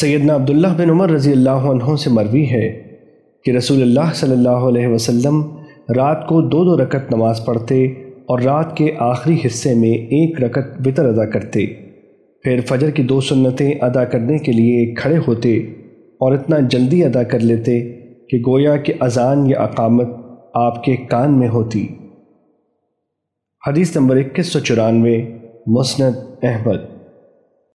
سیدنا عبداللہ بن عمر رضی اللہ عنہ سے مروی ہے کہ رسول اللہ صلی اللہ علیہ وسلم رات کو دو دو رکت نماز پڑھتے اور رات کے آخری حصے میں ایک رکت وطر ادا کرتے۔ پھر فجر کی دو سنتیں ادا کرنے کے لیے کھڑے ہوتے اور اتنا جلدی ادا کر لیتے کہ گویا کہ اذان یا اقامت آپ کے کان میں ہوتی۔ حدیث نمبر اکیس سو چورانوے، مسند احمد۔